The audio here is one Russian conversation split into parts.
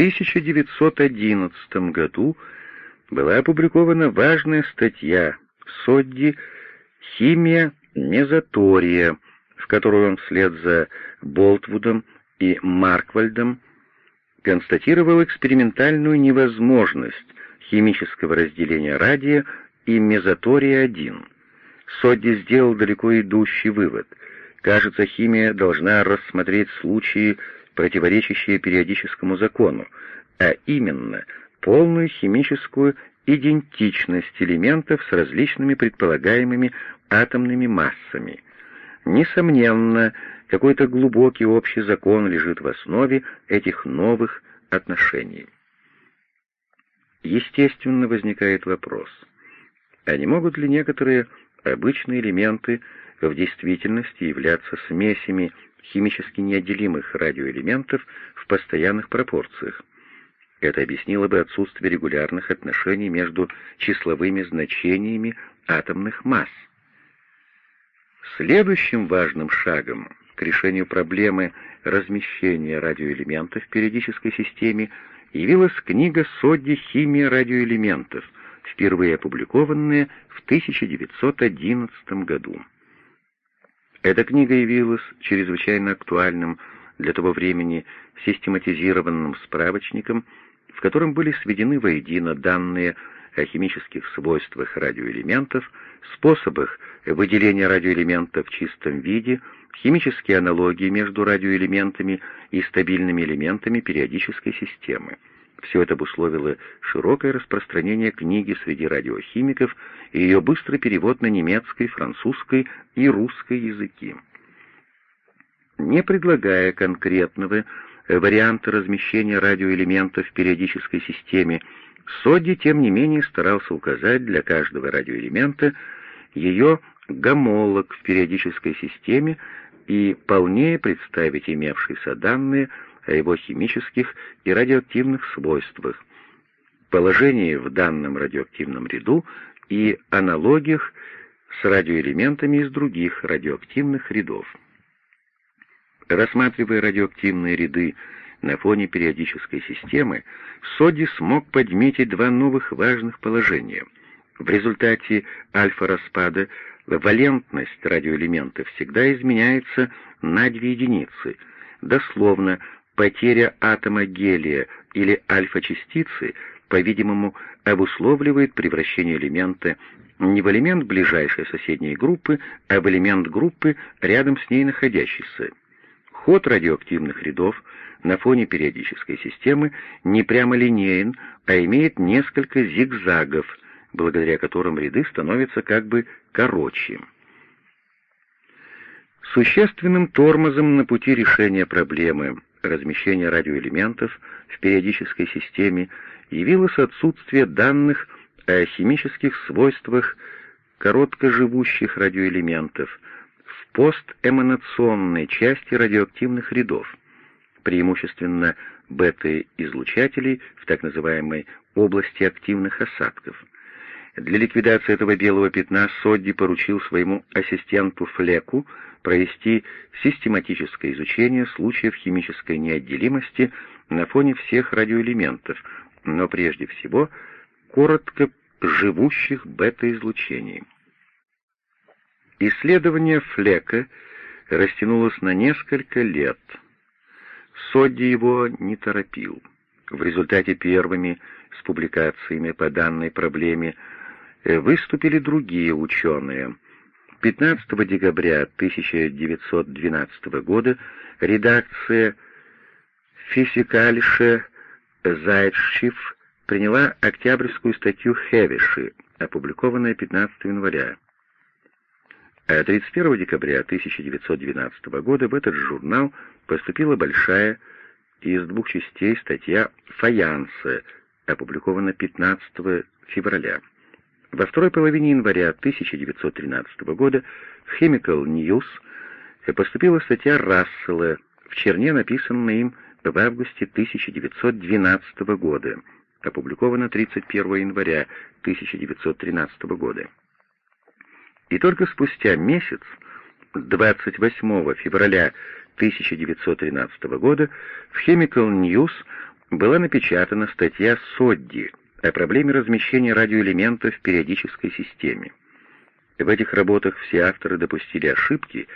1911 году была опубликована важная статья Содди «Химия мезотория», в которую он вслед за Болтвудом и Марквальдом констатировал экспериментальную невозможность химического разделения радия и мезотория-1. Содди сделал далеко идущий вывод. Кажется, химия должна рассмотреть случаи, противоречащие периодическому закону, а именно полную химическую идентичность элементов с различными предполагаемыми атомными массами. Несомненно, какой-то глубокий общий закон лежит в основе этих новых отношений. Естественно, возникает вопрос, а не могут ли некоторые обычные элементы в действительности являться смесями химически неотделимых радиоэлементов в постоянных пропорциях? Это объяснило бы отсутствие регулярных отношений между числовыми значениями атомных масс. Следующим важным шагом к решению проблемы размещения радиоэлементов в периодической системе явилась книга Содди «Химия радиоэлементов», впервые опубликованная в 1911 году. Эта книга явилась чрезвычайно актуальным для того времени систематизированным справочником, в котором были сведены воедино данные о химических свойствах радиоэлементов, способах выделения радиоэлементов в чистом виде, химические аналогии между радиоэлементами и стабильными элементами периодической системы. Все это обусловило широкое распространение книги среди радиохимиков и ее быстрый перевод на немецкий, французский и русский языки. Не предлагая конкретного варианта размещения радиоэлементов в периодической системе, Содди, тем не менее, старался указать для каждого радиоэлемента ее гомолог в периодической системе и полнее представить имевшиеся данные о его химических и радиоактивных свойствах, положении в данном радиоактивном ряду и аналогиях с радиоэлементами из других радиоактивных рядов. Рассматривая радиоактивные ряды на фоне периодической системы, Содди смог подметить два новых важных положения. В результате альфа-распада валентность радиоэлементов всегда изменяется на две единицы. Дословно, потеря атома гелия или альфа-частицы, по-видимому, обусловливает превращение элемента не в элемент ближайшей соседней группы, а в элемент группы, рядом с ней находящейся. Ход радиоактивных рядов на фоне периодической системы не прямо линеен, а имеет несколько зигзагов, благодаря которым ряды становятся как бы короче. Существенным тормозом на пути решения проблемы размещения радиоэлементов в периодической системе явилось отсутствие данных о химических свойствах короткоживущих радиоэлементов в постэманационной части радиоактивных рядов, преимущественно бета-излучателей в так называемой области активных осадков. Для ликвидации этого белого пятна Содди поручил своему ассистенту Флеку провести систематическое изучение случаев химической неотделимости на фоне всех радиоэлементов, но прежде всего коротко живущих бета-излучений. Исследование Флека растянулось на несколько лет. Содди его не торопил. В результате первыми с публикациями по данной проблеме выступили другие ученые. 15 декабря 1912 года редакция «Физикальше Зайдшиф» приняла октябрьскую статью Хевиши, опубликованную 15 января. А 31 декабря 1912 года в этот журнал поступила большая из двух частей статья «Фаянса», опубликованная 15 февраля. Во второй половине января 1913 года в Chemical News поступила статья Рассела, в черне написанная им в августе 1912 года, опубликована 31 января 1913 года. И только спустя месяц, 28 февраля 1913 года, в Chemical News была напечатана статья Содди о проблеме размещения радиоэлементов в периодической системе. В этих работах все авторы допустили ошибки,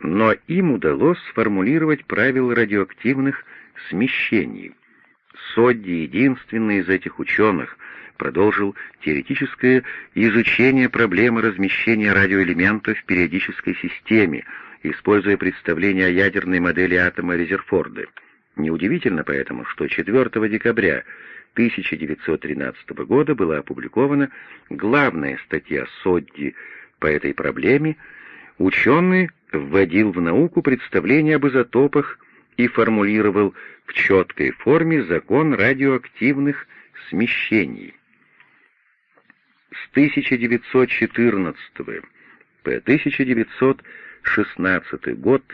но им удалось сформулировать правила радиоактивных смещений. Содди, единственный из этих ученых, продолжил теоретическое изучение проблемы размещения радиоэлементов в периодической системе, используя представление о ядерной модели атома Резерфорда. Неудивительно поэтому, что 4 декабря 1913 года была опубликована главная статья Содди по этой проблеме, ученый вводил в науку представление об изотопах и формулировал в четкой форме закон радиоактивных смещений. С 1914 по 1916 год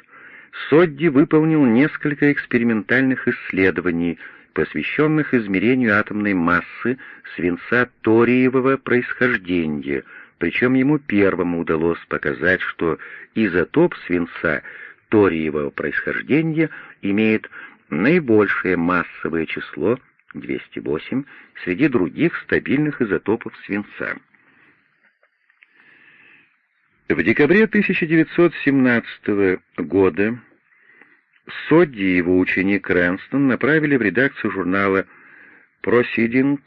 Содди выполнил несколько экспериментальных исследований, посвященных измерению атомной массы свинца ториевого происхождения, причем ему первому удалось показать, что изотоп свинца ториевого происхождения имеет наибольшее массовое число 208 среди других стабильных изотопов свинца. В декабре 1917 года Содди и его ученик Рэнстон направили в редакцию журнала Proceedings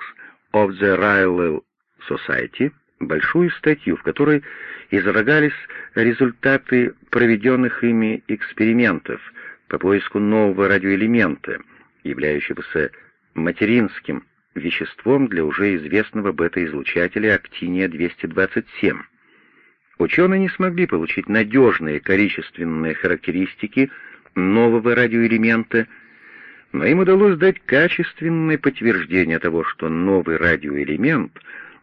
of the Royal Society большую статью, в которой излагались результаты проведенных ими экспериментов по поиску нового радиоэлемента, являющегося материнским веществом для уже известного бета-излучателя актиния-227. Ученые не смогли получить надежные количественные характеристики нового радиоэлемента, но им удалось дать качественное подтверждение того, что новый радиоэлемент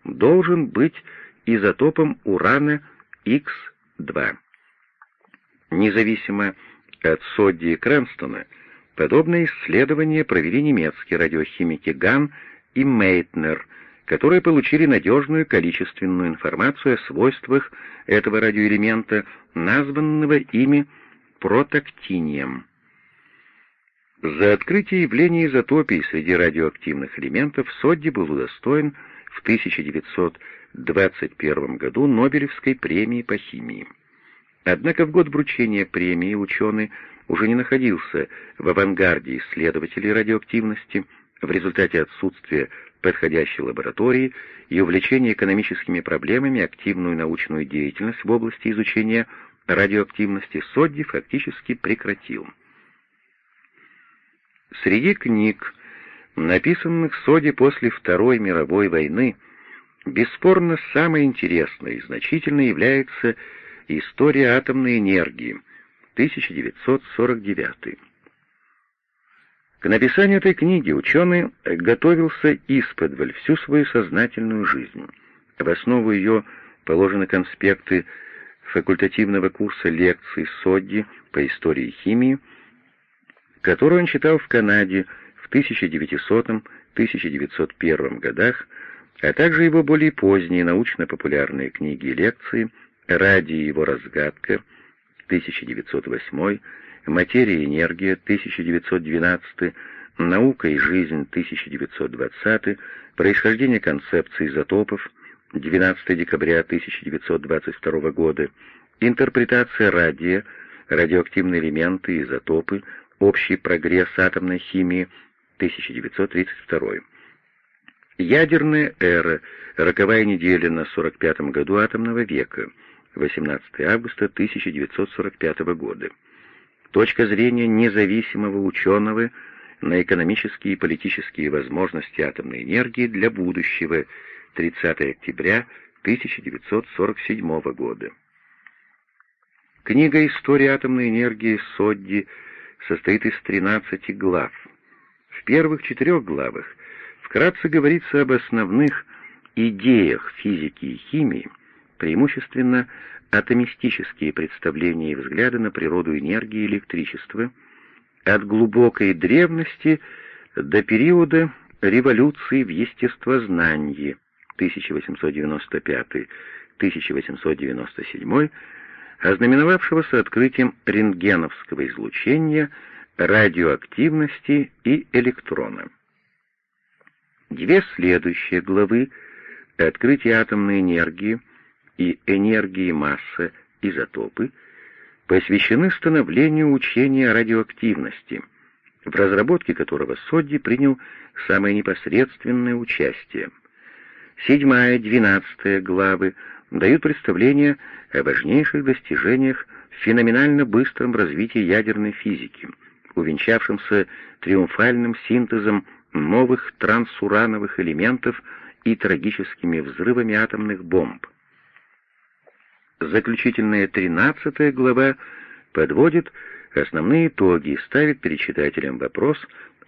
должен быть изотопом урана Х2. Независимо от Содди и Крэнстона, подобное исследование провели немецкие радиохимики Ган и Мейтнер, которые получили надежную количественную информацию о свойствах этого радиоэлемента, названного ими протактинием. За открытие явления изотопии среди радиоактивных элементов Содди был удостоен в 1921 году Нобелевской премии по химии. Однако в год вручения премии ученый уже не находился в авангарде исследователей радиоактивности в результате отсутствия подходящей лаборатории и увлечения экономическими проблемами активную научную деятельность в области изучения радиоактивности Содди фактически прекратил. Среди книг, написанных Соди после Второй мировой войны, бесспорно самой интересной и значительной является «История атомной энергии» 1949. К написанию этой книги ученый готовился исподволь всю свою сознательную жизнь. В основу ее положены конспекты факультативного курса лекций Содди по истории химии, который он читал в Канаде в 1900-1901 годах, а также его более поздние научно-популярные книги и лекции «Ради его разгадка» 1908, «Материя и энергия» 1912, «Наука и жизнь» 1920, «Происхождение концепции изотопов» 12 декабря 1922 года, интерпретация радия, радиоактивные элементы, изотопы, общий прогресс атомной химии, 1932. Ядерная эра, роковая неделя на 45-м году атомного века, 18 августа 1945 года. Точка зрения независимого ученого на экономические и политические возможности атомной энергии для будущего – 30 октября 1947 года. Книга «История атомной энергии» Содди состоит из 13 глав. В первых четырех главах вкратце говорится об основных идеях физики и химии, преимущественно атомистические представления и взгляды на природу энергии и электричества, от глубокой древности до периода революции в естествознании, 1895-1897, ознаменовавшегося открытием рентгеновского излучения, радиоактивности и электрона. Две следующие главы «Открытие атомной энергии» и «Энергии масса, изотопы» посвящены становлению учения радиоактивности, в разработке которого Содди принял самое непосредственное участие. Седьмая, двенадцатая главы дают представление о важнейших достижениях в феноменально быстром развитии ядерной физики, увенчавшемся триумфальным синтезом новых трансурановых элементов и трагическими взрывами атомных бомб. Заключительная тринадцатая глава подводит основные итоги и ставит перед читателем вопрос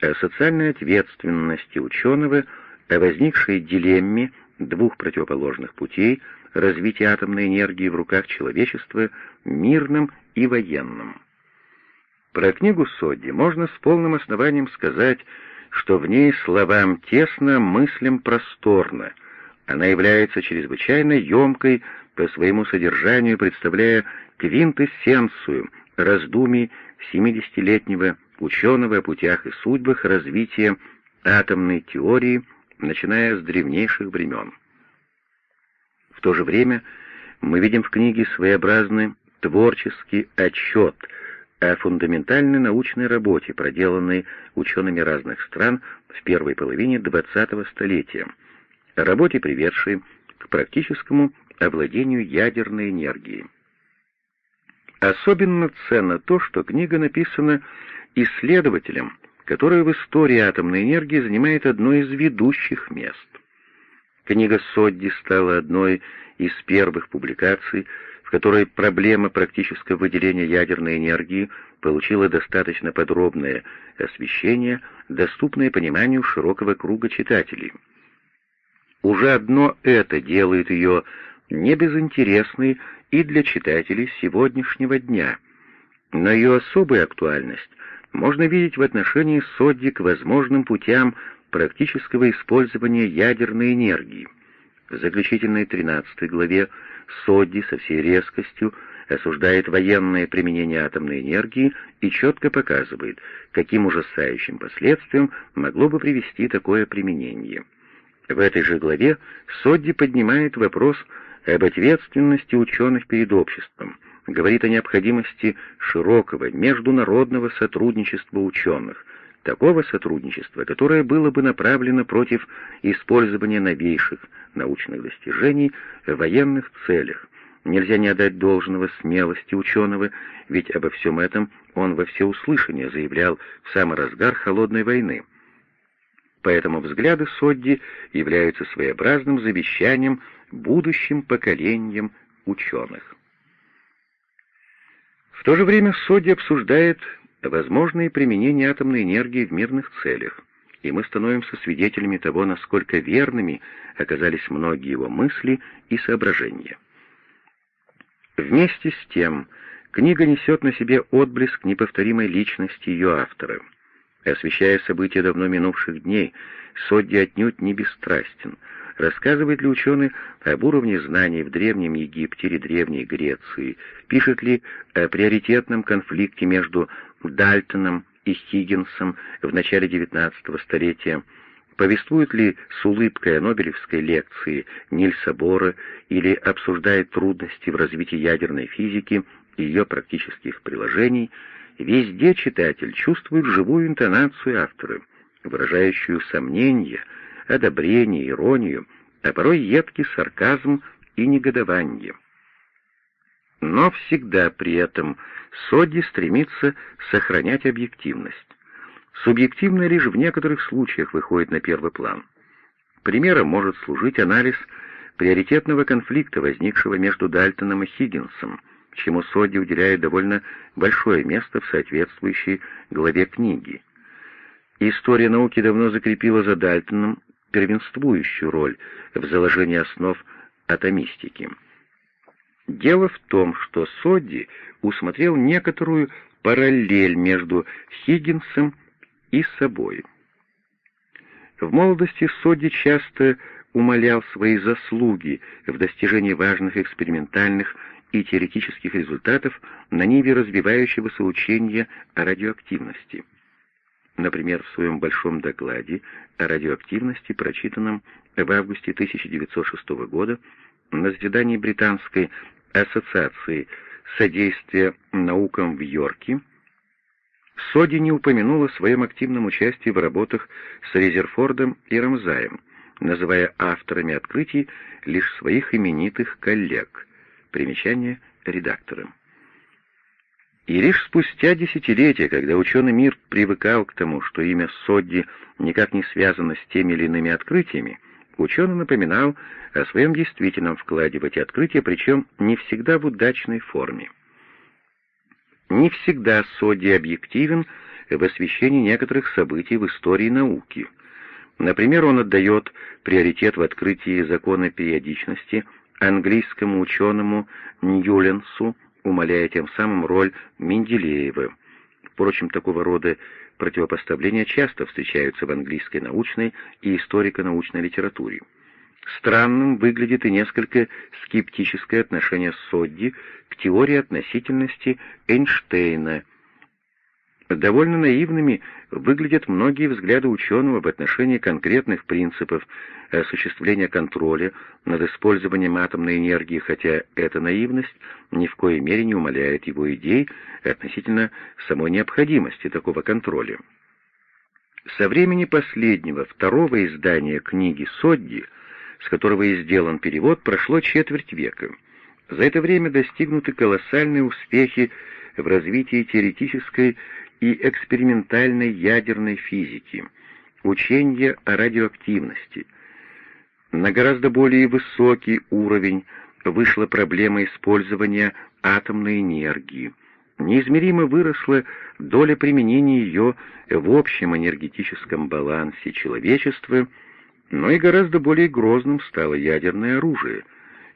о социальной ответственности ученого, о возникшей дилемме двух противоположных путей развития атомной энергии в руках человечества, мирным и военным. Про книгу Содди можно с полным основанием сказать, что в ней словам тесно, мыслям просторно. Она является чрезвычайно емкой по своему содержанию, представляя квинтэссенцию раздумий 70-летнего ученого о путях и судьбах развития атомной теории, начиная с древнейших времен. В то же время мы видим в книге своеобразный творческий отчет о фундаментальной научной работе, проделанной учеными разных стран в первой половине XX столетия, работе, приведшей к практическому овладению ядерной энергией. Особенно ценно то, что книга написана исследователем, который в истории атомной энергии занимает одно из ведущих мест. Книга Содди стала одной из первых публикаций, в которой проблема практического выделения ядерной энергии получила достаточно подробное освещение, доступное пониманию широкого круга читателей. Уже одно это делает ее небезынтересной и для читателей сегодняшнего дня, но ее особую актуальность можно видеть в отношении Содди к возможным путям практического использования ядерной энергии. В заключительной 13 главе Содди со всей резкостью осуждает военное применение атомной энергии и четко показывает, каким ужасающим последствиям могло бы привести такое применение. В этой же главе Содди поднимает вопрос об ответственности ученых перед обществом, говорит о необходимости широкого международного сотрудничества ученых, такого сотрудничества, которое было бы направлено против использования новейших научных достижений в военных целях. Нельзя не отдать должного смелости ученого, ведь обо всем этом он во всеуслышание заявлял в самый разгар холодной войны. Поэтому взгляды Содди являются своеобразным завещанием будущим поколениям ученых. В то же время Содди обсуждает возможные применения атомной энергии в мирных целях, и мы становимся свидетелями того, насколько верными оказались многие его мысли и соображения. Вместе с тем, книга несет на себе отблеск неповторимой личности ее автора. Освещая события давно минувших дней, Содди отнюдь не бесстрастен. Рассказывает ли ученый об уровне знаний в Древнем Египте или Древней Греции? Пишет ли о приоритетном конфликте между Дальтоном и Хиггинсом в начале XIX столетия, повествует ли с улыбкой о Нобелевской лекции Нильса Бора или обсуждает трудности в развитии ядерной физики и ее практических приложений, везде читатель чувствует живую интонацию автора, выражающую сомнение, одобрение, иронию, а порой едкий сарказм и негодование но всегда при этом Содди стремится сохранять объективность. Субъективное лишь в некоторых случаях выходит на первый план. Примером может служить анализ приоритетного конфликта, возникшего между Дальтоном и Хиггинсом, чему Содди уделяет довольно большое место в соответствующей главе книги. История науки давно закрепила за Дальтоном первенствующую роль в заложении основ атомистики. Дело в том, что Содди усмотрел некоторую параллель между Хиггинсом и собой. В молодости Содди часто умалял свои заслуги в достижении важных экспериментальных и теоретических результатов на ниве развивающегося учения о радиоактивности. Например, в своем большом докладе о радиоактивности, прочитанном в августе 1906 года на заседании Британской ассоциации содействия наукам в Йорке, Соди не упомянула о своем активном участии в работах с Резерфордом и Рамзаем, называя авторами открытий лишь своих именитых коллег. Примечание редактора. И лишь спустя десятилетия, когда ученый мир привыкал к тому, что имя Содди никак не связано с теми или иными открытиями, ученый напоминал о своем действительном вкладе в эти открытия, причем не всегда в удачной форме. Не всегда Содди объективен в освещении некоторых событий в истории науки. Например, он отдает приоритет в открытии закона периодичности английскому ученому Ньюленсу, умаляя тем самым роль Менделеева. Впрочем, такого рода противопоставления часто встречаются в английской научной и историко-научной литературе. Странным выглядит и несколько скептическое отношение Содди к теории относительности Эйнштейна – Довольно наивными выглядят многие взгляды ученого в отношении конкретных принципов осуществления контроля над использованием атомной энергии, хотя эта наивность ни в коей мере не умаляет его идей относительно самой необходимости такого контроля. Со времени последнего, второго издания книги Содди, с которого и сделан перевод, прошло четверть века. За это время достигнуты колоссальные успехи в развитии теоретической и экспериментальной ядерной физики, учения о радиоактивности. На гораздо более высокий уровень вышла проблема использования атомной энергии. Неизмеримо выросла доля применения ее в общем энергетическом балансе человечества, но и гораздо более грозным стало ядерное оружие.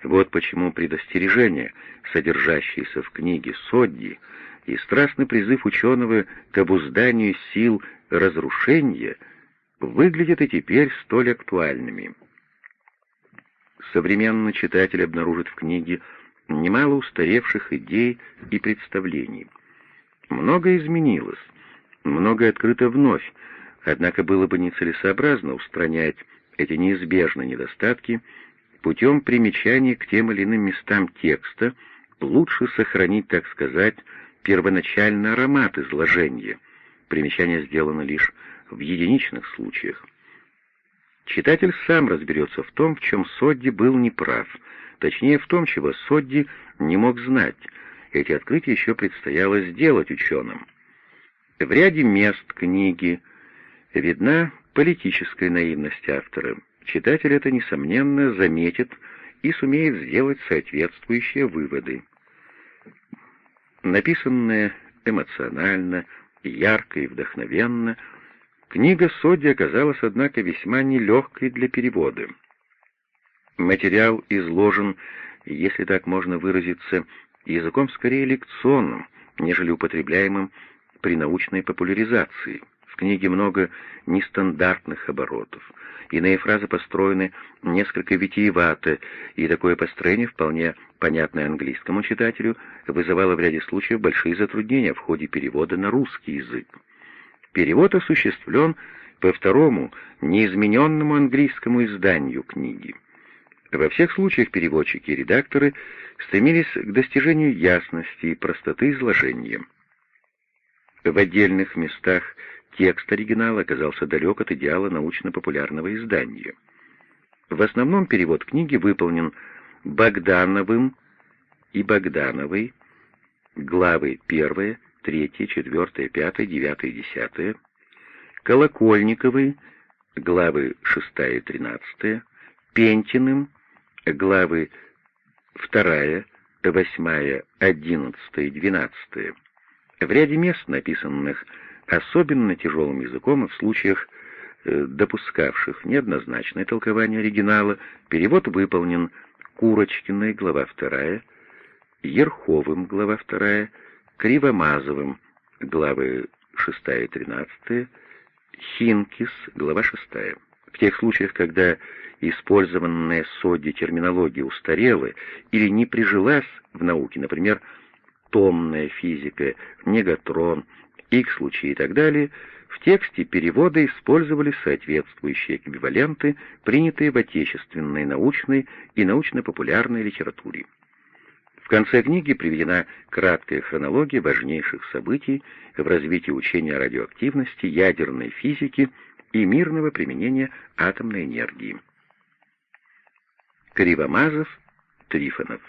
Вот почему предостережение, содержащееся в книге Содди, и страстный призыв ученого к обузданию сил разрушения выглядят и теперь столь актуальными. Современный читатель обнаружит в книге немало устаревших идей и представлений. Многое изменилось, многое открыто вновь, однако было бы нецелесообразно устранять эти неизбежные недостатки путем примечания к тем или иным местам текста, лучше сохранить, так сказать, первоначальный аромат изложения. Примечание сделано лишь в единичных случаях. Читатель сам разберется в том, в чем Содди был неправ, точнее в том, чего Содди не мог знать. Эти открытия еще предстояло сделать ученым. В ряде мест книги видна политическая наивность автора. Читатель это, несомненно, заметит и сумеет сделать соответствующие выводы. Написанная эмоционально, ярко и вдохновенно, книга Соди оказалась, однако, весьма нелегкой для перевода. Материал изложен, если так можно выразиться, языком скорее лекционным, нежели употребляемым при научной популяризации. Книге много нестандартных оборотов. Иные фразы построены несколько витиевато, и такое построение, вполне понятное английскому читателю, вызывало в ряде случаев большие затруднения в ходе перевода на русский язык. Перевод осуществлен по второму, неизмененному английскому изданию книги. Во всех случаях переводчики и редакторы стремились к достижению ясности и простоты изложения. В отдельных местах Текст оригинала оказался далек от идеала научно-популярного издания. В основном перевод книги выполнен Богдановым и Богдановой, главы 1, 3, 4, 5, 9, 10, Колокольниковой, главы 6 и 13, Пентиным, главы 2, 8, 11 и 12. В ряде мест, написанных особенно тяжелым языком и в случаях, э, допускавших неоднозначное толкование оригинала, перевод выполнен Курочкиной, глава 2, Ерховым, глава 2, Кривомазовым, главы 6 и 13, Хинкис, глава 6. В тех случаях, когда использованная Содди терминология устарела или не прижилась в науке, например, томная физика, негатрон, X-лучи и так далее, В тексте перевода использовались соответствующие эквиваленты, принятые в отечественной научной и научно-популярной литературе. В конце книги приведена краткая хронология важнейших событий в развитии учения радиоактивности, ядерной физики и мирного применения атомной энергии. Кривомазов, Трифонов